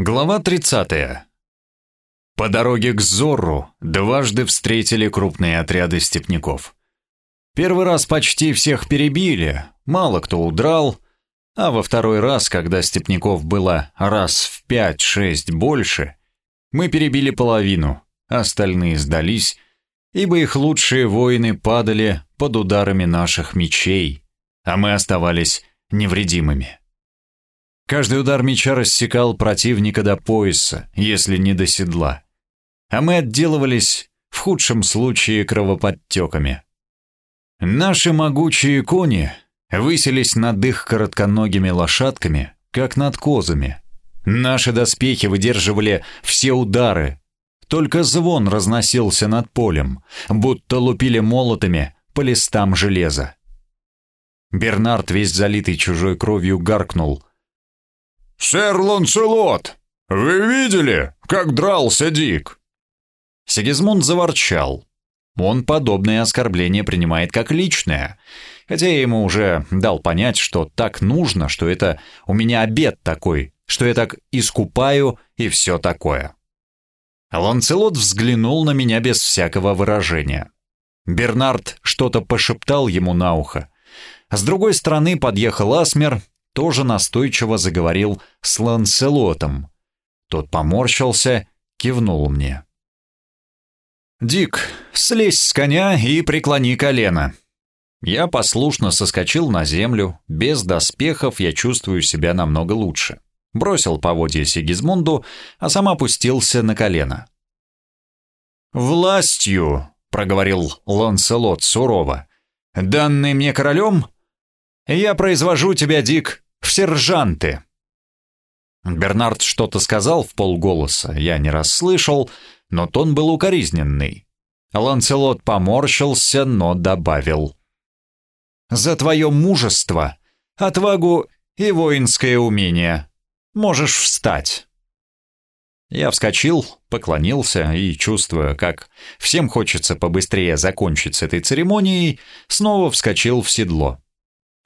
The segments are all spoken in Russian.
Глава 30. По дороге к Зорру дважды встретили крупные отряды степняков. Первый раз почти всех перебили, мало кто удрал, а во второй раз, когда степняков было раз в пять-шесть больше, мы перебили половину, остальные сдались, ибо их лучшие воины падали под ударами наших мечей, а мы оставались невредимыми. Каждый удар меча рассекал противника до пояса, если не до седла. А мы отделывались, в худшем случае, кровоподтеками. Наши могучие кони высились над их коротконогими лошадками, как над козами. Наши доспехи выдерживали все удары. Только звон разносился над полем, будто лупили молотами по листам железа. Бернард, весь залитый чужой кровью, гаркнул — «Сэр Ланселот, вы видели, как дрался Дик?» Сигизмунд заворчал. Он подобное оскорбление принимает как личное, хотя я ему уже дал понять, что так нужно, что это у меня обед такой, что я так искупаю и все такое. Ланцелот взглянул на меня без всякого выражения. Бернард что-то пошептал ему на ухо. С другой стороны подъехал Асмер тоже настойчиво заговорил с Ланселотом. Тот поморщился, кивнул мне. «Дик, слезь с коня и преклони колено». Я послушно соскочил на землю, без доспехов я чувствую себя намного лучше. Бросил поводья Сигизмунду, а сам опустился на колено. «Властью», — проговорил Ланселот сурово, — «данный мне королем, я произвожу тебя, Дик, в сержанты!» Бернард что-то сказал в полголоса, я не расслышал, но тон был укоризненный. Ланцелот поморщился, но добавил. «За твое мужество, отвагу и воинское умение. Можешь встать». Я вскочил, поклонился и, чувствуя, как всем хочется побыстрее закончить с этой церемонией, снова вскочил в седло.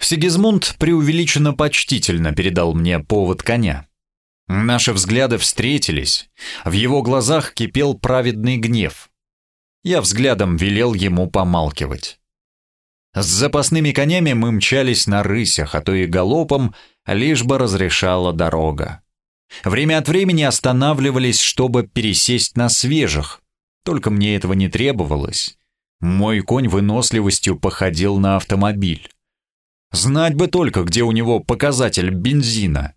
Сигизмунд преувеличенно почтительно передал мне повод коня. Наши взгляды встретились, в его глазах кипел праведный гнев. Я взглядом велел ему помалкивать. С запасными конями мы мчались на рысях, а то и галопом, лишь бы разрешала дорога. Время от времени останавливались, чтобы пересесть на свежих, только мне этого не требовалось. Мой конь выносливостью походил на автомобиль. Знать бы только, где у него показатель бензина.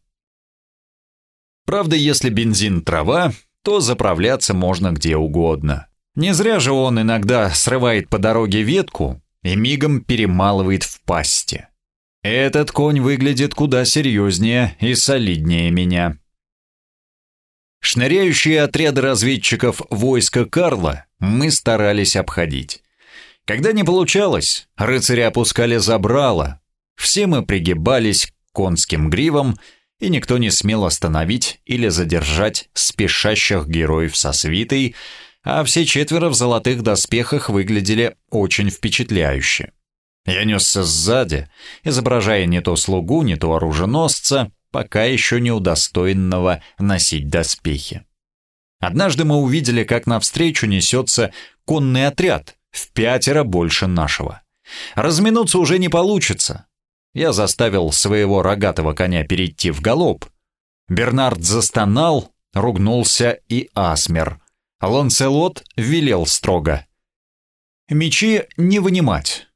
Правда, если бензин трава, то заправляться можно где угодно. Не зря же он иногда срывает по дороге ветку и мигом перемалывает в пасти. Этот конь выглядит куда серьезнее и солиднее меня. Шныряющие отряды разведчиков войска Карла мы старались обходить. Когда не получалось, рыцари опускали забрало, все мы пригибались к конским гривам, и никто не смел остановить или задержать спешащих героев со свитой, а все четверо в золотых доспехах выглядели очень впечатляюще. Я несся сзади, изображая не то слугу, не то оруженосца, пока еще не удостоенного носить доспехи. Однажды мы увидели, как навстречу несется конный отряд, в пятеро больше нашего. Разминуться уже не получится, я заставил своего рогатого коня перейти в галоп. Бернард застонал, ругнулся и асмер. Ланселот велел строго. «Мечи не вынимать».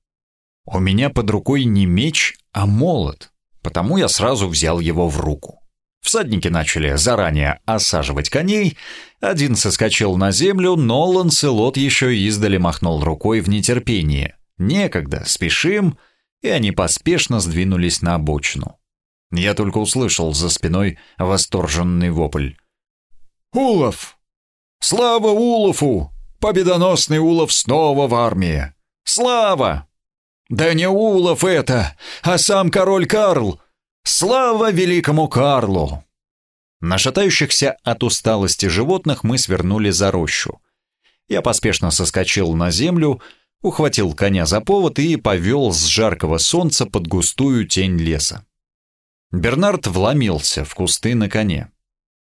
У меня под рукой не меч, а молот, потому я сразу взял его в руку. Всадники начали заранее осаживать коней, один соскочил на землю, но Ланселот еще издали махнул рукой в нетерпении. «Некогда, спешим», и они поспешно сдвинулись на обочину. Я только услышал за спиной восторженный вопль. «Улов! Слава Улову! Победоносный Улов снова в армии! Слава! Да не Улов это, а сам король Карл! Слава великому Карлу!» На шатающихся от усталости животных мы свернули за рощу. Я поспешно соскочил на землю, ухватил коня за повод и повел с жаркого солнца под густую тень леса. Бернард вломился в кусты на коне.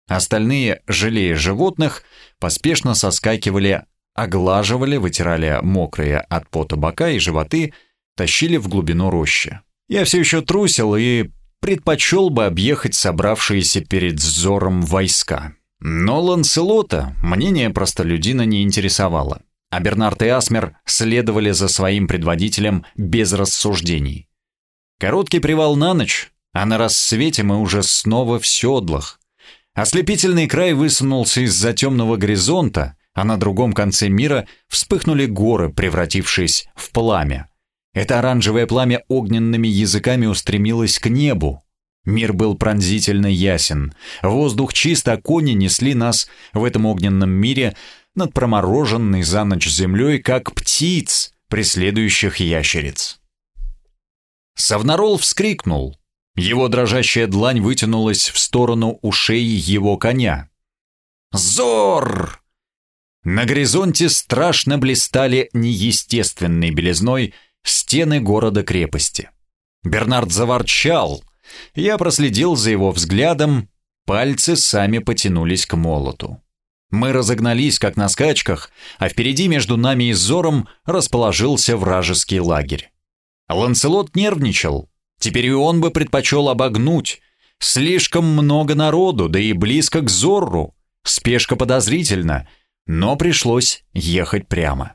Остальные, жалея животных, поспешно соскакивали, оглаживали, вытирали мокрые от пота бока и животы, тащили в глубину рощи. Я все еще трусил и предпочел бы объехать собравшиеся перед взором войска. Но Ланселота мнение простолюдина не интересовало, а Бернард и Асмер следовали за своим предводителем без рассуждений. Короткий привал на ночь, а на рассвете мы уже снова в седлах. Ослепительный край высунулся из-за темного горизонта, а на другом конце мира вспыхнули горы, превратившись в пламя. Это оранжевое пламя огненными языками устремилось к небу, Мир был пронзительно ясен. Воздух чист, а кони несли нас в этом огненном мире над промороженной за ночь землей, как птиц, преследующих ящериц. Савнарол вскрикнул. Его дрожащая длань вытянулась в сторону ушей его коня. «Зор!» На горизонте страшно блистали неестественной белизной стены города-крепости. Бернард заворчал, я проследил за его взглядом, пальцы сами потянулись к молоту. Мы разогнались, как на скачках, а впереди между нами и Зором расположился вражеский лагерь. Ланселот нервничал. Теперь и он бы предпочел обогнуть. Слишком много народу, да и близко к Зорру. Спешка подозрительна, но пришлось ехать прямо.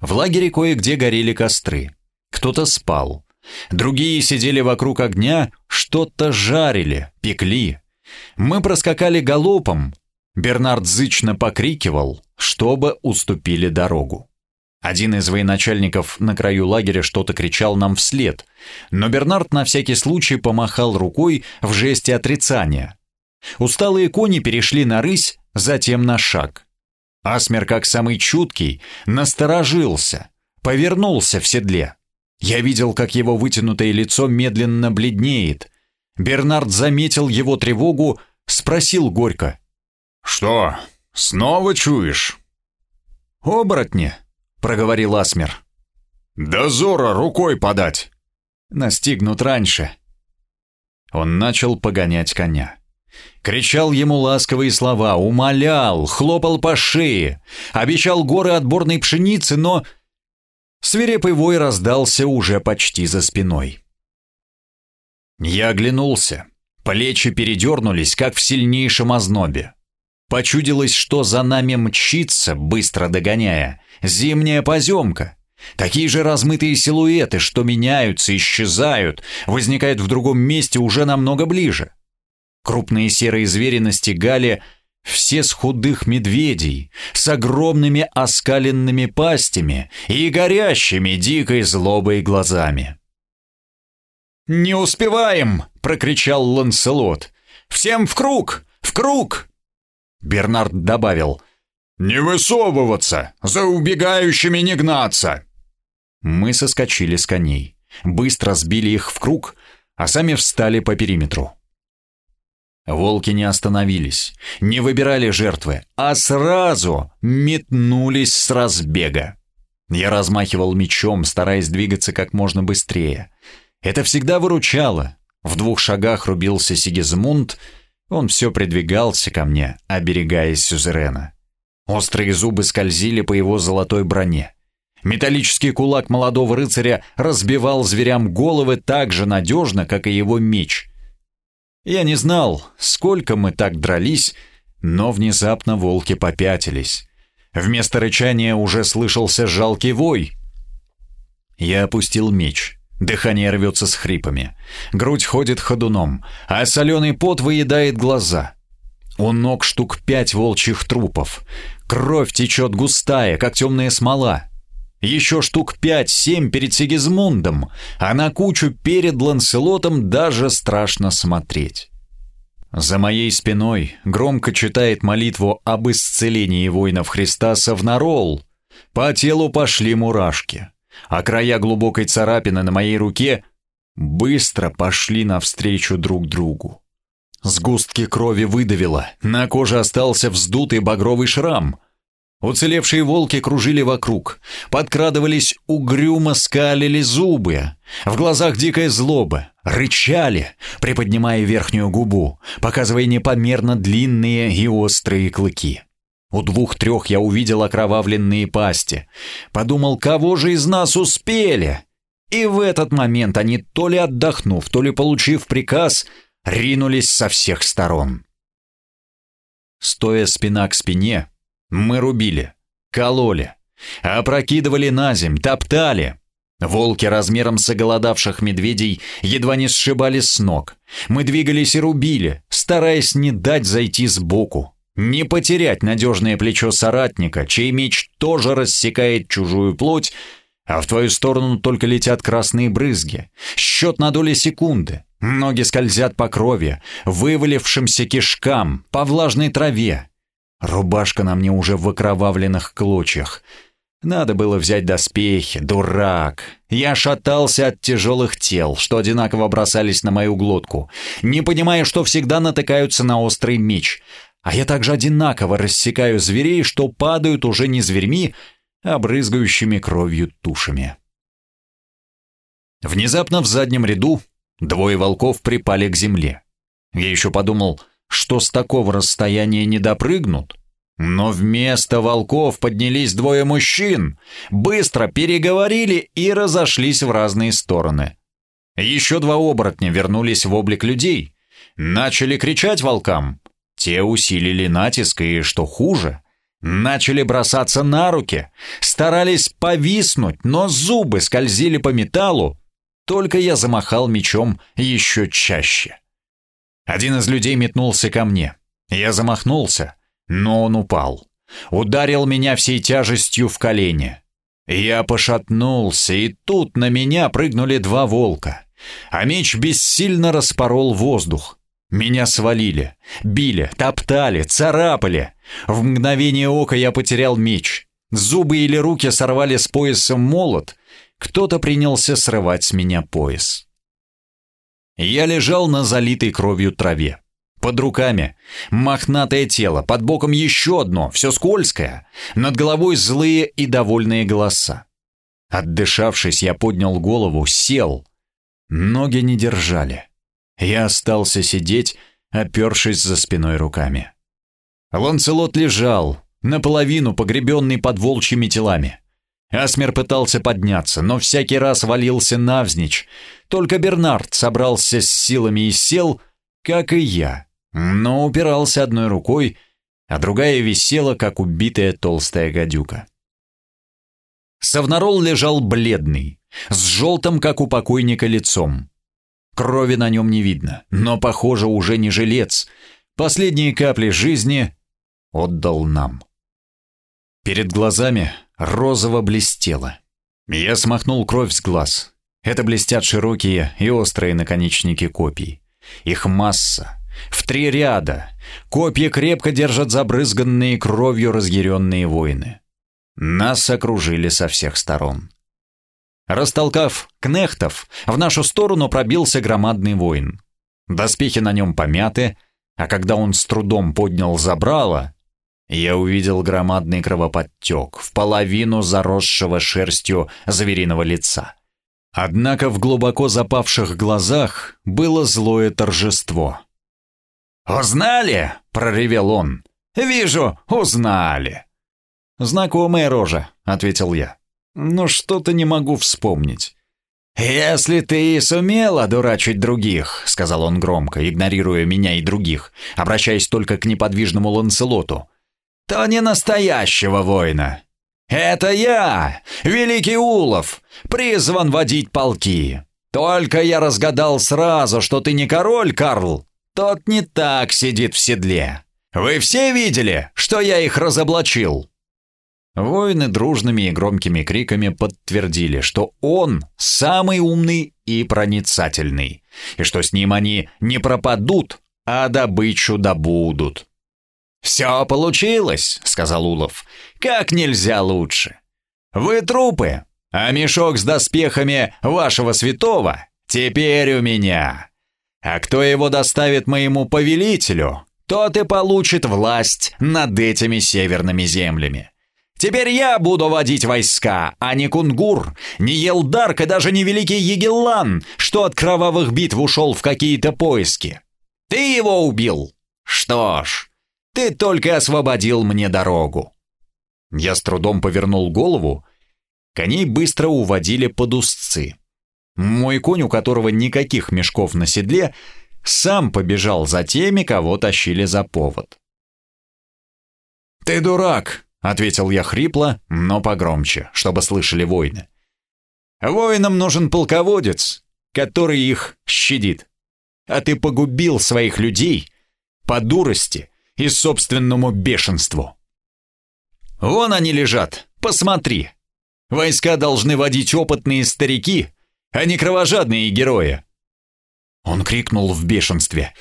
В лагере кое-где горели костры. Кто-то спал. Другие сидели вокруг огня, что-то жарили, пекли. Мы проскакали галопом. Бернард зычно покрикивал, чтобы уступили дорогу. Один из военачальников на краю лагеря что-то кричал нам вслед, но Бернард на всякий случай помахал рукой в жесте отрицания. Усталые кони перешли на рысь, затем на шаг. Асмер, как самый чуткий, насторожился, повернулся в седле. Я видел, как его вытянутое лицо медленно бледнеет. Бернард заметил его тревогу, спросил горько. «Что, снова чуешь?» «Оборотни», — проговорил Асмер. «Дозора рукой подать!» «Настигнут раньше». Он начал погонять коня. Кричал ему ласковые слова, умолял, хлопал по шее, обещал горы отборной пшеницы, но Свирепый вой раздался уже почти за спиной. Я оглянулся. Плечи передернулись, как в сильнейшем ознобе. Почудилось, что за нами мчится, быстро догоняя, зимняя поземка. Такие же размытые силуэты, что меняются, исчезают, возникают в другом месте уже намного ближе. Крупные серые звери настигали все с худых медведей, с огромными оскаленными пастями и горящими дикой злобой глазами. «Не успеваем!» — прокричал Ланселот. «Всем в круг! В круг!» Бернард добавил. «Не высовываться! За убегающими не гнаться!» Мы соскочили с коней, быстро сбили их в круг, а сами встали по периметру. Волки не остановились, не выбирали жертвы, а сразу метнулись с разбега. Я размахивал мечом, стараясь двигаться как можно быстрее. Это всегда выручало. В двух шагах рубился Сигизмунд, он все придвигался ко мне, оберегаясь сюзерена. Острые зубы скользили по его золотой броне. Металлический кулак молодого рыцаря разбивал зверям головы так же надежно, как и его меч — я не знал, сколько мы так дрались, но внезапно волки попятились. Вместо рычания уже слышался жалкий вой. Я опустил меч. Дыхание рвется с хрипами. Грудь ходит ходуном, а соленый пот выедает глаза. У ног штук пять волчьих трупов. Кровь течет густая, как темная смола. Еще штук пять-семь перед Сигизмундом, а на кучу перед Ланселотом даже страшно смотреть. За моей спиной громко читает молитву об исцелении воинов Христа Савнарол. По телу пошли мурашки, а края глубокой царапины на моей руке быстро пошли навстречу друг другу. Сгустки крови выдавило, на коже остался вздутый багровый шрам. Уцелевшие волки кружили вокруг, подкрадывались угрюмо, скалили зубы. В глазах дикая злоба, рычали, приподнимая верхнюю губу, показывая непомерно длинные и острые клыки. У двух-трех я увидел окровавленные пасти. Подумал, кого же из нас успели? И в этот момент они, то ли отдохнув, то ли получив приказ, ринулись со всех сторон. Стоя спина к спине, мы рубили, кололи, опрокидывали на земь, топтали. Волки размером с оголодавших медведей едва не сшибали с ног. Мы двигались и рубили, стараясь не дать зайти сбоку. Не потерять надежное плечо соратника, чей меч тоже рассекает чужую плоть, а в твою сторону только летят красные брызги. Счет на доли секунды. Ноги скользят по крови, вывалившимся кишкам, по влажной траве. Рубашка на мне уже в окровавленных клочьях. Надо было взять доспехи, дурак. Я шатался от тяжелых тел, что одинаково бросались на мою глотку, не понимая, что всегда натыкаются на острый меч. А я также одинаково рассекаю зверей, что падают уже не зверьми, а брызгающими кровью тушами. Внезапно в заднем ряду двое волков припали к земле. Я еще подумал — что с такого расстояния не допрыгнут. Но вместо волков поднялись двое мужчин, быстро переговорили и разошлись в разные стороны. Еще два оборотня вернулись в облик людей, начали кричать волкам. Те усилили натиск и, что хуже, начали бросаться на руки, старались повиснуть, но зубы скользили по металлу, только я замахал мечом еще чаще. Один из людей метнулся ко мне. Я замахнулся, но он упал. Ударил меня всей тяжестью в колени. Я пошатнулся, и тут на меня прыгнули два волка. А меч бессильно распорол воздух. Меня свалили, били, топтали, царапали. В мгновение ока я потерял меч. Зубы или руки сорвали с пояса молот. Кто-то принялся срывать с меня пояс. Я лежал на залитой кровью траве. Под руками мохнатое тело, под боком еще одно, все скользкое, над головой злые и довольные голоса. Отдышавшись, я поднял голову, сел. Ноги не держали. Я остался сидеть, опершись за спиной руками. Ланцелот лежал, наполовину погребенный под волчьими телами. Асмер пытался подняться, но всякий раз валился навзничь. Только Бернард собрался с силами и сел, как и я, но упирался одной рукой, а другая висела, как убитая толстая гадюка. Савнарол лежал бледный, с желтым, как у покойника, лицом. Крови на нем не видно, но, похоже, уже не жилец. Последние капли жизни отдал нам. Перед глазами розово блестело. Я смахнул кровь с глаз. Это блестят широкие и острые наконечники копий. Их масса. В три ряда. Копья крепко держат забрызганные кровью разъяренные воины. Нас окружили со всех сторон. Растолкав кнехтов, в нашу сторону пробился громадный воин. Доспехи на нем помяты, а когда он с трудом поднял забрало, я увидел громадный кровоподтек в половину заросшего шерстью звериного лица. Однако в глубоко запавших глазах было злое торжество. «Узнали?» — проревел он. «Вижу, узнали». «Знакомая рожа», — ответил я. «Но что-то не могу вспомнить». «Если ты и сумел одурачить других», — сказал он громко, игнорируя меня и других, обращаясь только к неподвижному Ланселоту, то не настоящего воина. Это я, великий Улов, призван водить полки. Только я разгадал сразу, что ты не король, Карл. Тот не так сидит в седле. Вы все видели, что я их разоблачил?» Воины дружными и громкими криками подтвердили, что он самый умный и проницательный, и что с ним они не пропадут, а добычу добудут. «Все получилось», — сказал Улов. «Как нельзя лучше. Вы трупы, а мешок с доспехами вашего святого теперь у меня. А кто его доставит моему повелителю, тот и получит власть над этими северными землями. Теперь я буду водить войска, а не Кунгур, не Елдарк и даже не Великий Егеллан, что от кровавых битв ушел в какие-то поиски. Ты его убил? Что ж, ты только освободил мне дорогу. Я с трудом повернул голову. Коней быстро уводили под узцы. Мой конь, у которого никаких мешков на седле, сам побежал за теми, кого тащили за повод. «Ты дурак!» — ответил я хрипло, но погромче, чтобы слышали воины. «Воинам нужен полководец, который их щадит. А ты погубил своих людей по дурости и собственному бешенству. Вон они лежат, посмотри. Войска должны водить опытные старики, а не кровожадные герои. Он крикнул в бешенстве.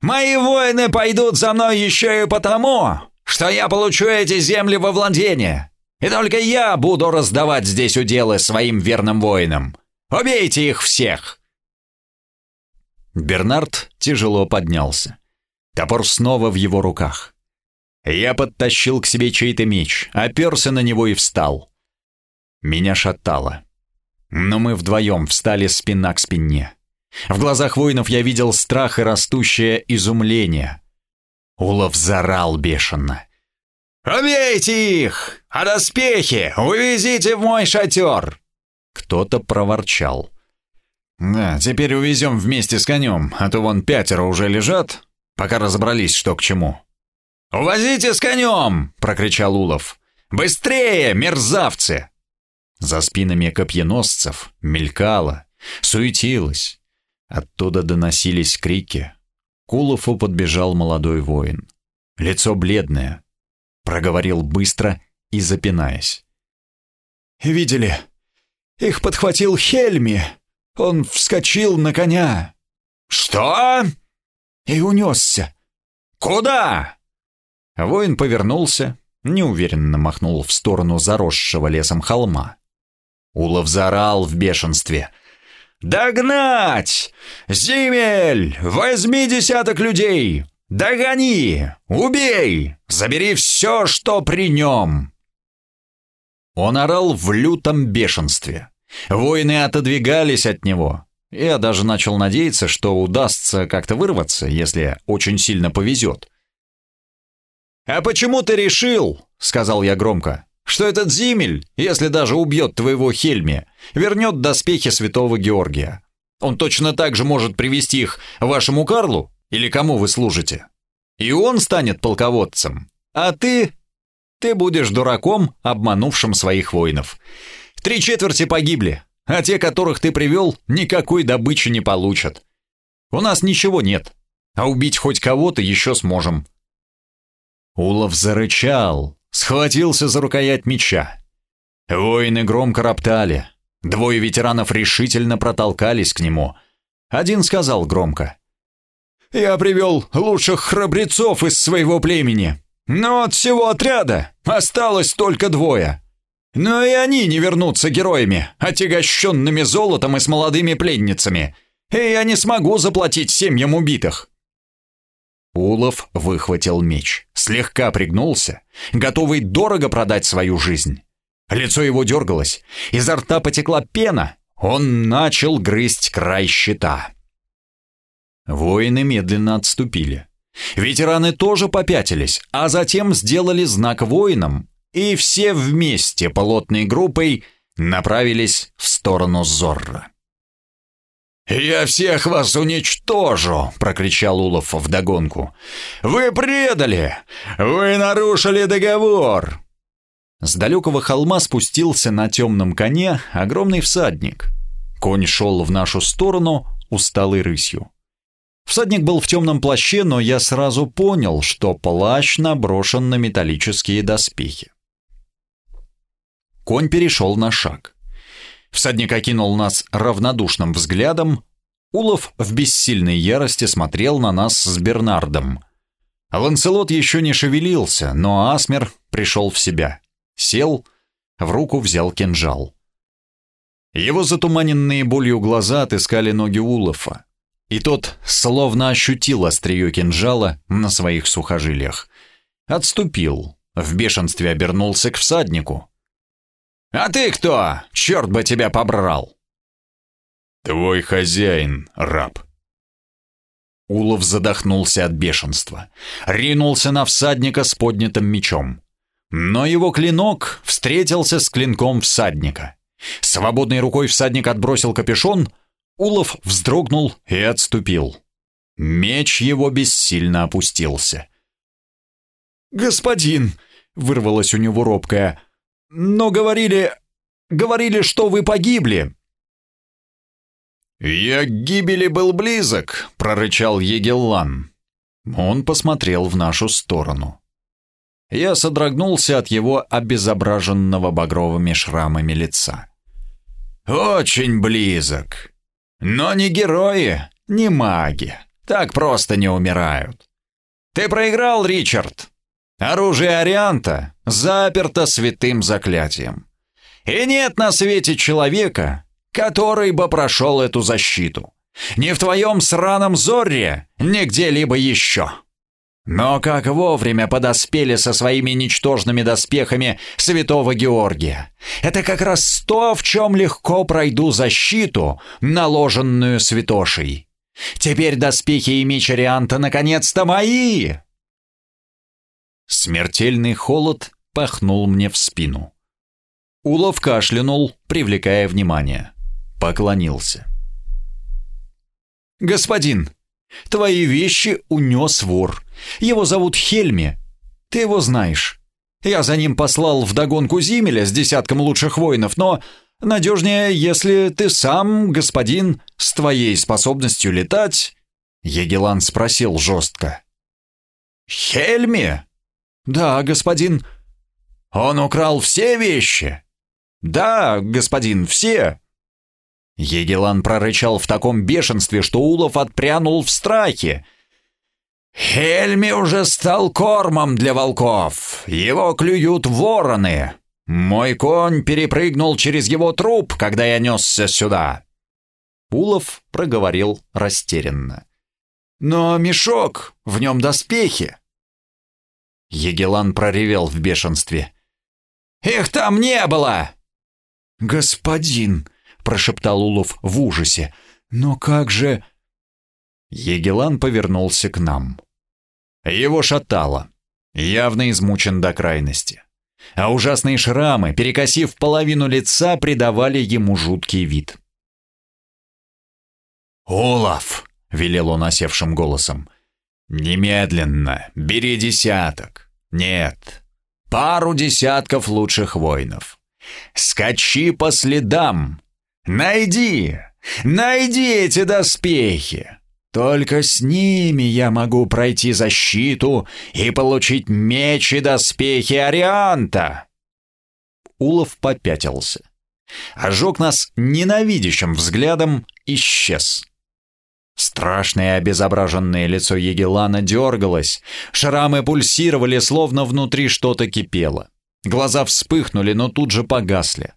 «Мои воины пойдут за мной еще и потому, что я получу эти земли во владение, и только я буду раздавать здесь уделы своим верным воинам. Убейте их всех!» Бернард тяжело поднялся. Топор снова в его руках. Я подтащил к себе чей-то меч, оперся на него и встал. Меня шатало. Но мы вдвоем встали спина к спине. В глазах воинов я видел страх и растущее изумление. Улов зарал бешено. «Убейте их! А доспехи увезите в мой шатер!» Кто-то проворчал. «Да, теперь увезем вместе с конем, а то вон пятеро уже лежат, пока разобрались, что к чему». «Увозите с конем!» — прокричал Улов. «Быстрее, мерзавцы!» За спинами копьеносцев мелькало, суетилось. Оттуда доносились крики. К Улову подбежал молодой воин. Лицо бледное. Проговорил быстро и запинаясь. «Видели? Их подхватил Хельми. Он вскочил на коня». «Что?» «И унесся». «Куда?» Воин повернулся, неуверенно махнул в сторону заросшего лесом холма. Улов заорал в бешенстве. «Догнать! Зимель! Возьми десяток людей! Догони! Убей! Забери все, что при нем!» Он орал в лютом бешенстве. Воины отодвигались от него. Я даже начал надеяться, что удастся как-то вырваться, если очень сильно повезет. «А почему ты решил, — сказал я громко, — что этот Зимель, если даже убьет твоего Хельми, вернет доспехи святого Георгия? Он точно так же может привести их вашему Карлу или кому вы служите. И он станет полководцем, а ты... Ты будешь дураком, обманувшим своих воинов. Три четверти погибли, а те, которых ты привел, никакой добычи не получат. У нас ничего нет, а убить хоть кого-то еще сможем. Улов зарычал, схватился за рукоять меча. Воины громко роптали. Двое ветеранов решительно протолкались к нему. Один сказал громко. «Я привел лучших храбрецов из своего племени, но от всего отряда осталось только двое. Но и они не вернутся героями, отягощенными золотом и с молодыми пленницами, и я не смогу заплатить семьям убитых. Улов выхватил меч, слегка пригнулся, готовый дорого продать свою жизнь. Лицо его дергалось, изо рта потекла пена, он начал грызть край щита. Воины медленно отступили. Ветераны тоже попятились, а затем сделали знак воинам, и все вместе плотной группой направились в сторону Зорра. «Я всех вас уничтожу!» — прокричал Улов вдогонку. «Вы предали! Вы нарушили договор!» С далекого холма спустился на темном коне огромный всадник. Конь шел в нашу сторону усталой рысью. Всадник был в темном плаще, но я сразу понял, что плащ наброшен на металлические доспехи. Конь перешел на шаг. Всадник окинул нас равнодушным взглядом. Улов в бессильной ярости смотрел на нас с Бернардом. Ланселот еще не шевелился, но Асмер пришел в себя. Сел, в руку взял кинжал. Его затуманенные болью глаза отыскали ноги Улофа. И тот словно ощутил острие кинжала на своих сухожилиях. Отступил, в бешенстве обернулся к всаднику. «А ты кто? Черт бы тебя побрал!» «Твой хозяин, раб». Улов задохнулся от бешенства, ринулся на всадника с поднятым мечом. Но его клинок встретился с клинком всадника. Свободной рукой всадник отбросил капюшон, Улов вздрогнул и отступил. Меч его бессильно опустился. «Господин!» — вырвалось у него робкое. «Но говорили... говорили, что вы погибли!» «Я к гибели был близок», — прорычал Егеллан. Он посмотрел в нашу сторону. Я содрогнулся от его обезображенного багровыми шрамами лица. «Очень близок. Но не герои, не маги. Так просто не умирают. Ты проиграл, Ричард. Оружие Орианта заперто святым заклятием. И нет на свете человека, который бы прошел эту защиту. Ни в твоем сраном Зорре, ни где-либо еще. Но как вовремя подоспели со своими ничтожными доспехами святого Георгия. Это как раз то, в чем легко пройду защиту, наложенную святошей. Теперь доспехи и меч Арианта наконец-то мои!» Смертельный холод пахнул мне в спину. Улов кашлянул, привлекая внимание. Поклонился. «Господин, твои вещи унес вор. Его зовут Хельми. Ты его знаешь. Я за ним послал вдогонку Зимеля с десятком лучших воинов, но надежнее, если ты сам, господин, с твоей способностью летать...» Егелан спросил жестко. «Хельми?» «Да, господин». «Он украл все вещи?» «Да, господин, все». Егелан прорычал в таком бешенстве, что Улов отпрянул в страхе. «Хельми уже стал кормом для волков. Его клюют вороны. Мой конь перепрыгнул через его труп, когда я несся сюда». Улов проговорил растерянно. «Но мешок, в нем доспехи». Егелан проревел в бешенстве. «Их там не было!» «Господин!» — прошептал Улов в ужасе. «Но как же...» Егелан повернулся к нам. Его шатало, явно измучен до крайности. А ужасные шрамы, перекосив половину лица, придавали ему жуткий вид. «Олаф!» — велел он осевшим голосом. «Немедленно, бери десяток. Нет, пару десятков лучших воинов. Скачи по следам. Найди, найди эти доспехи. Только с ними я могу пройти защиту и получить меч и доспехи Арианта. Улов попятился. Ожег нас ненавидящим взглядом, исчез. Страшное обезображенное лицо Егелана дергалось, шрамы пульсировали, словно внутри что-то кипело. Глаза вспыхнули, но тут же погасли.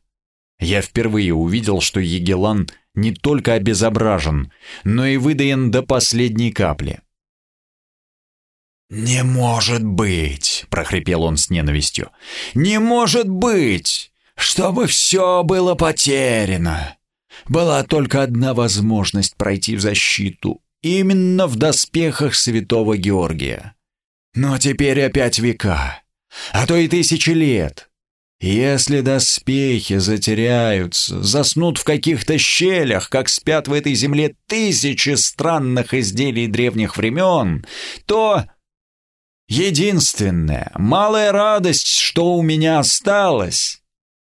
Я впервые увидел, что Егелан не только обезображен, но и выдаен до последней капли. «Не может быть!» — прохрипел он с ненавистью. «Не может быть! Чтобы все было потеряно! Была только одна возможность пройти в защиту, именно в доспехах святого Георгия. Но теперь опять века, а то и тысячи лет. Если доспехи затеряются, заснут в каких-то щелях, как спят в этой земле тысячи странных изделий древних времен, то единственная, малая радость, что у меня осталась,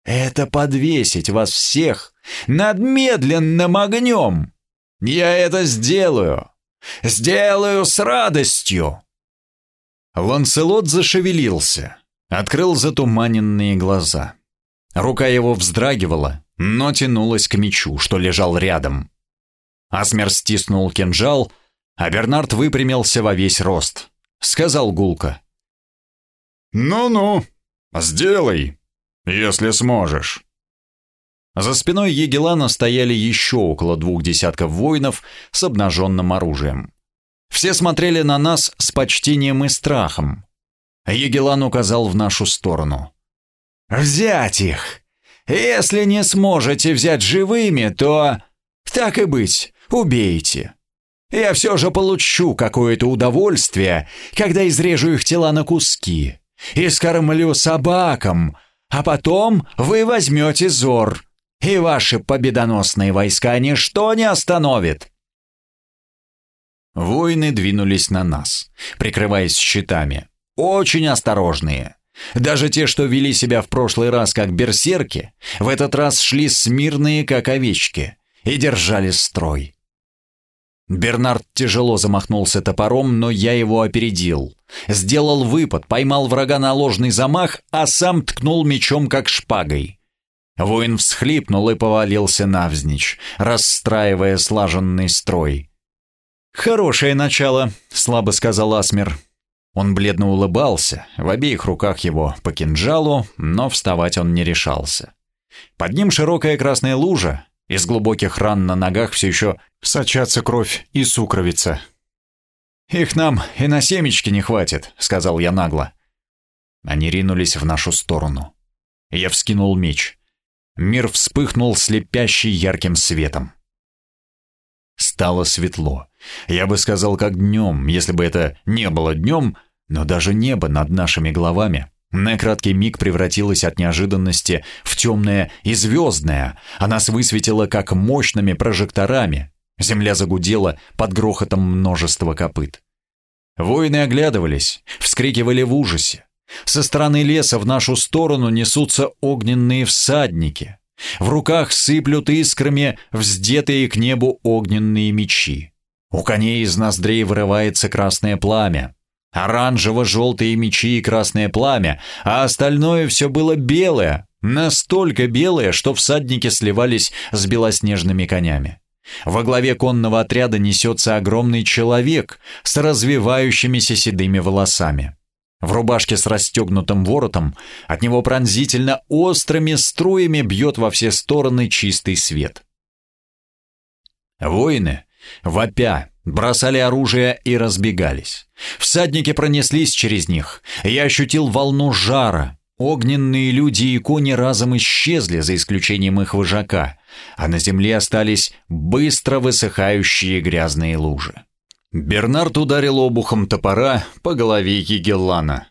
это подвесить вас всех над медленным огнем. Я это сделаю, сделаю с радостью. Ланселот зашевелился. Открыл затуманенные глаза. Рука его вздрагивала, но тянулась к мечу, что лежал рядом. Асмер стиснул кинжал, а Бернард выпрямился во весь рост. Сказал гулко. «Ну-ну, сделай, если сможешь». За спиной Егелана стояли еще около двух десятков воинов с обнаженным оружием. Все смотрели на нас с почтением и страхом. Егелан указал в нашу сторону. «Взять их! Если не сможете взять живыми, то... Так и быть, убейте. Я все же получу какое-то удовольствие, когда изрежу их тела на куски и скормлю собакам, а потом вы возьмете зор, и ваши победоносные войска ничто не остановит». Воины двинулись на нас, прикрываясь щитами. Очень осторожные. Даже те, что вели себя в прошлый раз как берсерки, в этот раз шли смирные, как овечки, и держали строй. Бернард тяжело замахнулся топором, но я его опередил. Сделал выпад, поймал врага на ложный замах, а сам ткнул мечом, как шпагой. Воин всхлипнул и повалился навзничь, расстраивая слаженный строй. «Хорошее начало», — слабо сказал Асмер. Он бледно улыбался, в обеих руках его по кинжалу, но вставать он не решался. Под ним широкая красная лужа, из глубоких ран на ногах все еще сочатся кровь и сукровица. «Их нам и на семечки не хватит», — сказал я нагло. Они ринулись в нашу сторону. Я вскинул меч. Мир вспыхнул слепящий ярким светом. Стало светло. Я бы сказал, как днем, если бы это не было днем, но даже небо над нашими головами на краткий миг превратилось от неожиданности в темное и звездное, а нас высветило как мощными прожекторами. Земля загудела под грохотом множества копыт. Воины оглядывались, вскрикивали в ужасе. Со стороны леса в нашу сторону несутся огненные всадники. В руках сыплют искрами вздетые к небу огненные мечи. У коней из ноздрей вырывается красное пламя. Оранжево-желтые мечи и красное пламя, а остальное все было белое, настолько белое, что всадники сливались с белоснежными конями. Во главе конного отряда несется огромный человек с развивающимися седыми волосами. В рубашке с расстегнутым воротом от него пронзительно острыми струями бьет во все стороны чистый свет. Воины, вопя, бросали оружие и разбегались. Всадники пронеслись через них. Я ощутил волну жара. Огненные люди и кони разом исчезли, за исключением их вожака, а на земле остались быстро высыхающие грязные лужи. Бернард ударил обухом топора по голове Егеллана.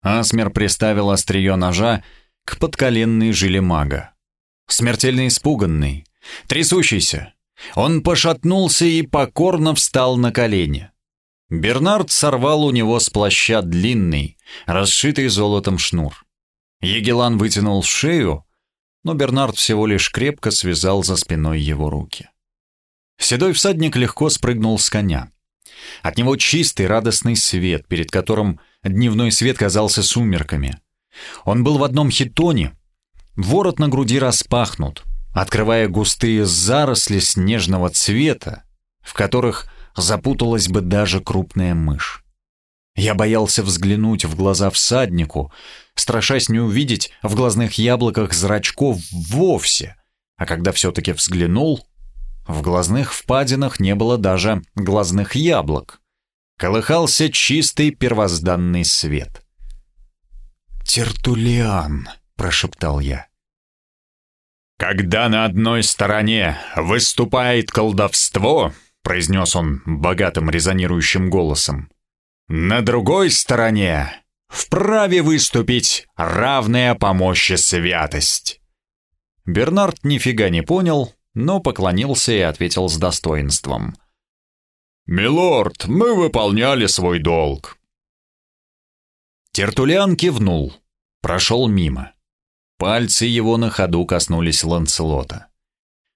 Асмер приставил острие ножа к подколенной жиле мага. Смертельно испуганный, трясущийся, он пошатнулся и покорно встал на колени. Бернард сорвал у него с плаща длинный, расшитый золотом шнур. Егелан вытянул шею, но Бернард всего лишь крепко связал за спиной его руки. Седой всадник легко спрыгнул с коня. От него чистый радостный свет, перед которым дневной свет казался сумерками. Он был в одном хитоне, ворот на груди распахнут, открывая густые заросли снежного цвета, в которых запуталась бы даже крупная мышь. Я боялся взглянуть в глаза всаднику, страшась не увидеть в глазных яблоках зрачков вовсе, а когда все-таки взглянул, в глазных впадинах не было даже глазных яблок. Колыхался чистый первозданный свет. «Тертулиан», — прошептал я. «Когда на одной стороне выступает колдовство», — произнес он богатым резонирующим голосом, «на другой стороне вправе выступить равная по мощи святость». Бернард нифига не понял, но поклонился и ответил с достоинством. «Милорд, мы выполняли свой долг». Тертулиан кивнул, прошел мимо. Пальцы его на ходу коснулись Ланцелота.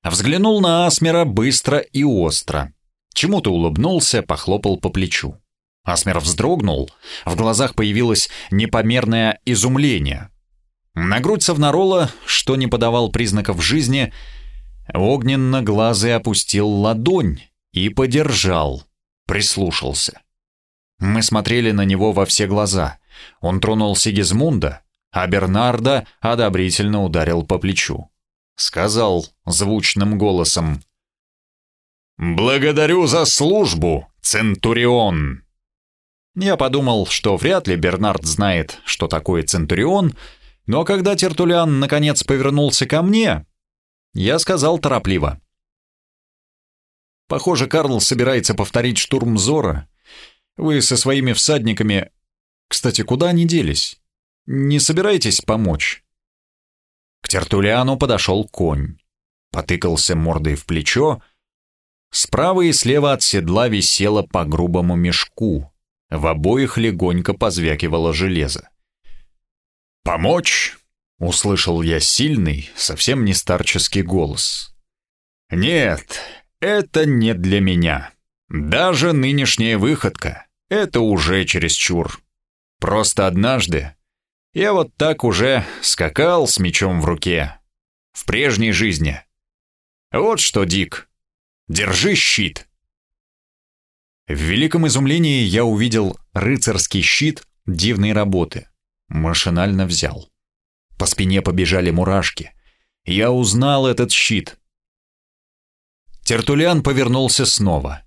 Взглянул на Асмера быстро и остро. Чему-то улыбнулся, похлопал по плечу. Асмер вздрогнул, в глазах появилось непомерное изумление. На грудь Савнарола, что не подавал признаков жизни, Огненно-глазый опустил ладонь и подержал, прислушался. Мы смотрели на него во все глаза. Он тронул Сигизмунда, а Бернарда одобрительно ударил по плечу. Сказал звучным голосом. «Благодарю за службу, Центурион!» Я подумал, что вряд ли Бернард знает, что такое Центурион, но когда Тертулиан наконец повернулся ко мне, я сказал торопливо. «Похоже, Карл собирается повторить штурм Зора. Вы со своими всадниками... Кстати, куда они делись? Не собираетесь помочь?» К Тертулиану подошел конь. Потыкался мордой в плечо. Справа и слева от седла висело по грубому мешку. В обоих легонько позвякивало железо. «Помочь?» — услышал я сильный, совсем не старческий голос. «Нет, это не для меня. Даже нынешняя выходка — это уже чересчур. Просто однажды я вот так уже скакал с мечом в руке. В прежней жизни. Вот что, Дик, держи щит». В великом изумлении я увидел рыцарский щит дивной работы. Машинально взял. По спине побежали мурашки. Я узнал этот щит. Тертулян повернулся снова.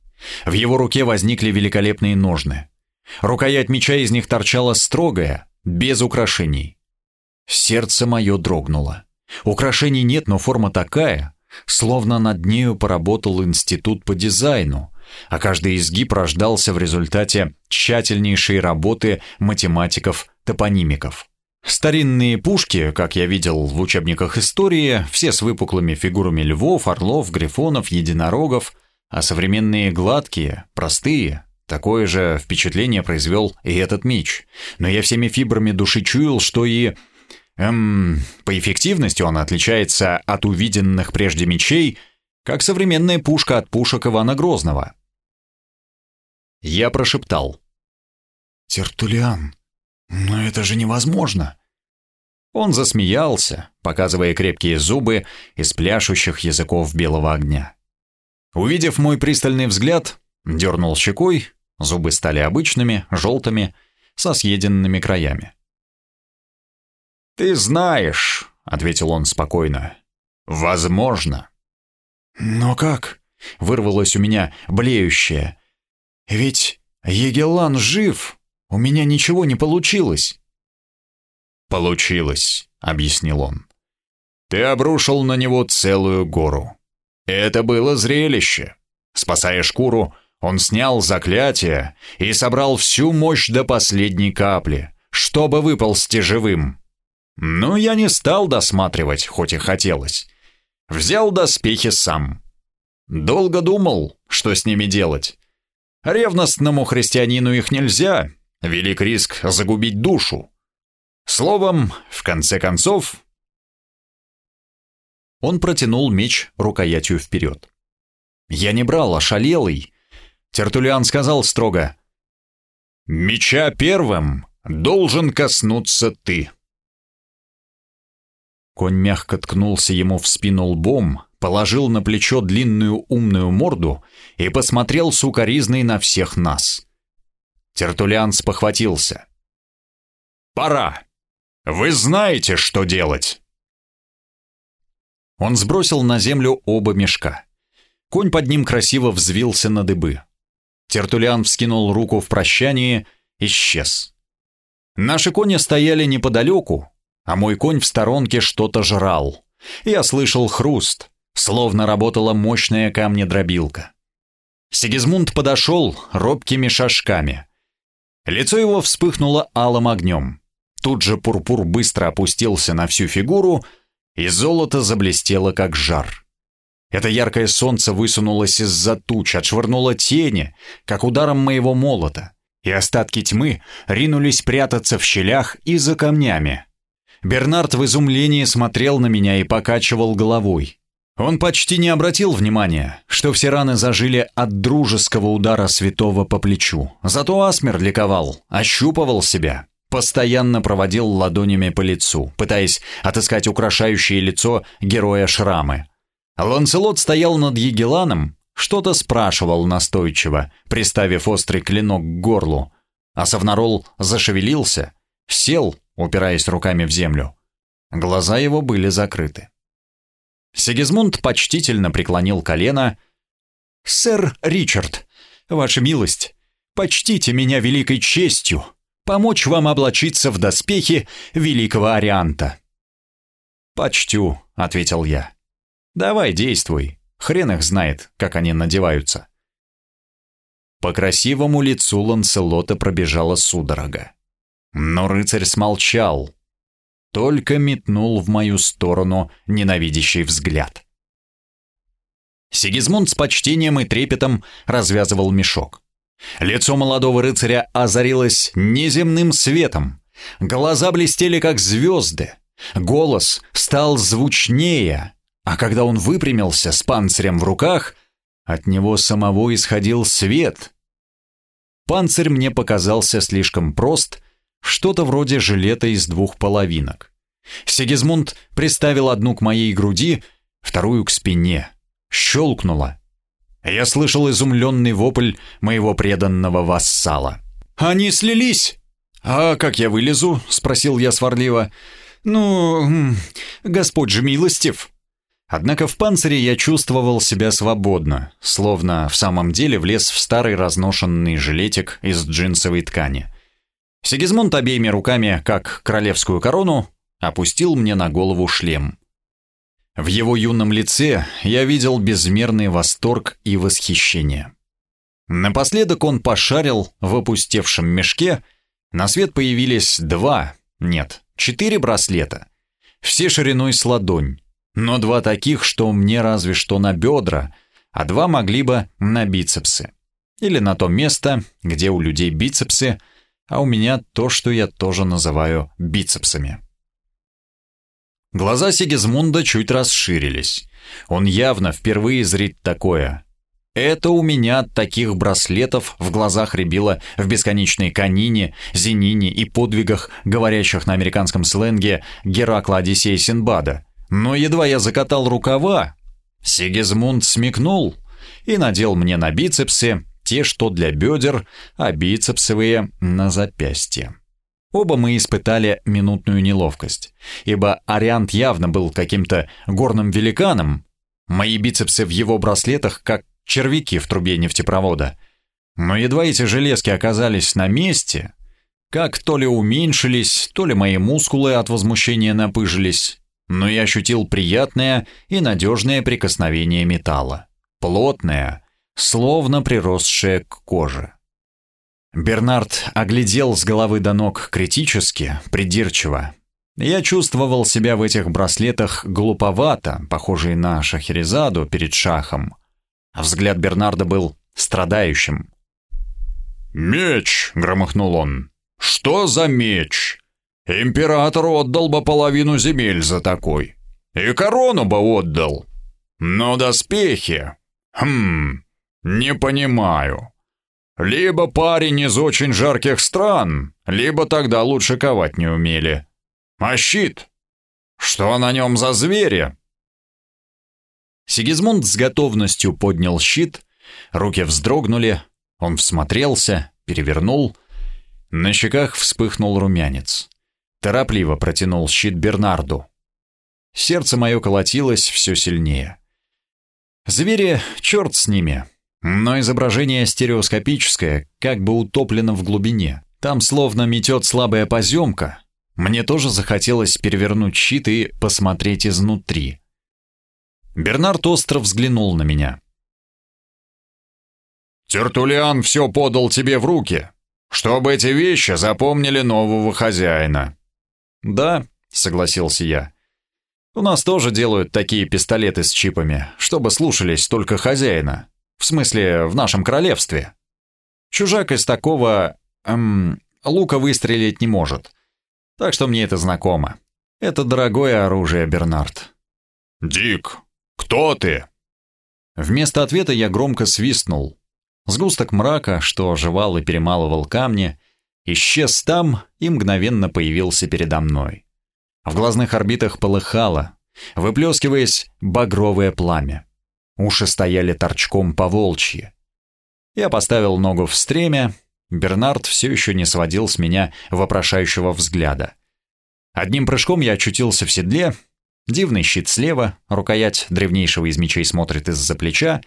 В его руке возникли великолепные ножны. Рукоять меча из них торчала строгая, без украшений. Сердце мое дрогнуло. Украшений нет, но форма такая, словно над нею поработал институт по дизайну, а каждый изгиб рождался в результате тщательнейшей работы математиков-топонимиков. Старинные пушки, как я видел в учебниках истории, все с выпуклыми фигурами львов, орлов, грифонов, единорогов, а современные гладкие, простые. Такое же впечатление произвел и этот меч. Но я всеми фибрами души чуял, что и... Эм, по эффективности он отличается от увиденных прежде мечей, как современная пушка от пушек Ивана Грозного. Я прошептал. «Тертулиан, но это же невозможно!» Он засмеялся, показывая крепкие зубы из пляшущих языков белого огня. Увидев мой пристальный взгляд, дернул щекой, зубы стали обычными, желтыми, со съеденными краями. «Ты знаешь», — ответил он спокойно, — «возможно». «Но как?» — вырвалось у меня блеющее, ведь Егелан жив, у меня ничего не получилось. Получилось, объяснил он. Ты обрушил на него целую гору. Это было зрелище. Спасая шкуру, он снял заклятие и собрал всю мощь до последней капли, чтобы выползти живым. Но я не стал досматривать, хоть и хотелось. Взял доспехи сам. Долго думал, что с ними делать, Ревностному христианину их нельзя, велик риск загубить душу. Словом, в конце концов... Он протянул меч рукоятью вперед. Я не брал, ошалелый. Тертулиан сказал строго. «Меча первым должен коснуться ты». Конь мягко ткнулся ему в спину лбом, положил на плечо длинную умную морду и посмотрел сукоризной на всех нас. Тертулиан спохватился. «Пора! Вы знаете, что делать!» Он сбросил на землю оба мешка. Конь под ним красиво взвился на дыбы. Тертулиан вскинул руку в прощании, исчез. Наши кони стояли неподалеку, а мой конь в сторонке что-то жрал. Я слышал хруст, Словно работала мощная камнедробилка. Сигизмунд подошел робкими шажками. Лицо его вспыхнуло алым огнем. Тут же пурпур быстро опустился на всю фигуру, и золото заблестело, как жар. Это яркое солнце высунулось из-за туч, отшвырнуло тени, как ударом моего молота, и остатки тьмы ринулись прятаться в щелях и за камнями. Бернард в изумлении смотрел на меня и покачивал головой. Он почти не обратил внимания, что все раны зажили от дружеского удара святого по плечу. Зато Асмер ликовал, ощупывал себя, постоянно проводил ладонями по лицу, пытаясь отыскать украшающее лицо героя шрамы. Ланселот стоял над Егеланом, что-то спрашивал настойчиво, приставив острый клинок к горлу, а Савнарол зашевелился, сел, упираясь руками в землю. Глаза его были закрыты. Сигизмунд почтительно преклонил колено. «Сэр Ричард, ваша милость, почтите меня великой честью, помочь вам облачиться в доспехи великого Арианта». «Почтю», — ответил я. «Давай, действуй. Хрен их знает, как они надеваются». По красивому лицу Ланселота пробежала судорога. Но рыцарь смолчал, только метнул в мою сторону ненавидящий взгляд. Сигизмунд с почтением и трепетом развязывал мешок. Лицо молодого рыцаря озарилось неземным светом, глаза блестели как звезды, голос стал звучнее, а когда он выпрямился с панцирем в руках, от него самого исходил свет. Панцирь мне показался слишком прост, что-то вроде жилета из двух половинок. Сигизмунд приставил одну к моей груди, вторую к спине. Щелкнуло. Я слышал изумленный вопль моего преданного вассала. «Они слились!» «А как я вылезу?» — спросил я сварливо. «Ну, Господь же милостив!» Однако в панцире я чувствовал себя свободно, словно в самом деле влез в старый разношенный жилетик из джинсовой ткани. Сигизмунд обеими руками, как королевскую корону, опустил мне на голову шлем. В его юном лице я видел безмерный восторг и восхищение. Напоследок он пошарил в опустевшем мешке, на свет появились два, нет, четыре браслета, все шириной с ладонь, но два таких, что мне разве что на бедра, а два могли бы на бицепсы. Или на то место, где у людей бицепсы, а у меня то, что я тоже называю бицепсами. Глаза Сигизмунда чуть расширились. Он явно впервые зрит такое. Это у меня от таких браслетов в глазах рябило в бесконечной канине, зенине и подвигах, говорящих на американском сленге Геракла Одиссея Синбада. Но едва я закатал рукава, Сигизмунд смекнул и надел мне на бицепсы те, что для бедер, а бицепсовые на запястье. Оба мы испытали минутную неловкость, ибо Ариант явно был каким-то горным великаном. Мои бицепсы в его браслетах как червяки в трубе нефтепровода. Но едва эти железки оказались на месте, как то ли уменьшились, то ли мои мускулы от возмущения напыжились, но я ощутил приятное и надежное прикосновение металла. Плотное, словно приросшее к коже. Бернард оглядел с головы до ног критически, придирчиво. Я чувствовал себя в этих браслетах глуповато, похожий на Шахерезаду перед шахом. Взгляд Бернарда был страдающим. «Меч!» — громыхнул он. «Что за меч? Император отдал бы половину земель за такой. И корону бы отдал. Но доспехи... Хм... Не понимаю. Либо парень из очень жарких стран, либо тогда лучше ковать не умели. А щит? Что на нем за звери? Сигизмунд с готовностью поднял щит, руки вздрогнули, он всмотрелся, перевернул. На щеках вспыхнул румянец. Торопливо протянул щит Бернарду. Сердце мое колотилось все сильнее. Звери, черт с ними, но изображение стереоскопическое, как бы утоплено в глубине. Там словно метет слабая поземка. Мне тоже захотелось перевернуть щит и посмотреть изнутри. Бернард остро взглянул на меня. «Тертулиан все подал тебе в руки, чтобы эти вещи запомнили нового хозяина». «Да», — согласился я. «У нас тоже делают такие пистолеты с чипами, чтобы слушались только хозяина. В смысле, в нашем королевстве. Чужак из такого... Эм, лука выстрелить не может. Так что мне это знакомо. Это дорогое оружие, Бернард. «Дик, кто ты?» Вместо ответа я громко свистнул. Сгусток мрака, что оживал и перемалывал камни, исчез там и мгновенно появился передо мной. В глазных орбитах полыхало, выплескиваясь багровое пламя. Уши стояли торчком по волчьи. Я поставил ногу в стремя, Бернард все еще не сводил с меня вопрошающего взгляда. Одним прыжком я очутился в седле, дивный щит слева, рукоять древнейшего из мечей смотрит из-за плеча,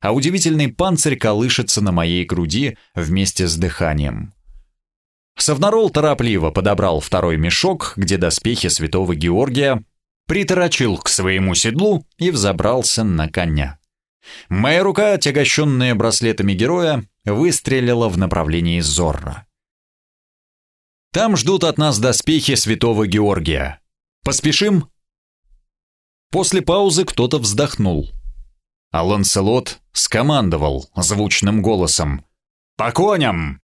а удивительный панцирь колышется на моей груди вместе с дыханием. Савнарол торопливо подобрал второй мешок, где доспехи святого Георгия, приторочил к своему седлу и взобрался на коня. Моя рука, отягощенная браслетами героя, выстрелила в направлении Зорра. Там ждут от нас доспехи святого Георгия. Поспешим?» После паузы кто-то вздохнул. А Ланселот скомандовал звучным голосом. «По коням!»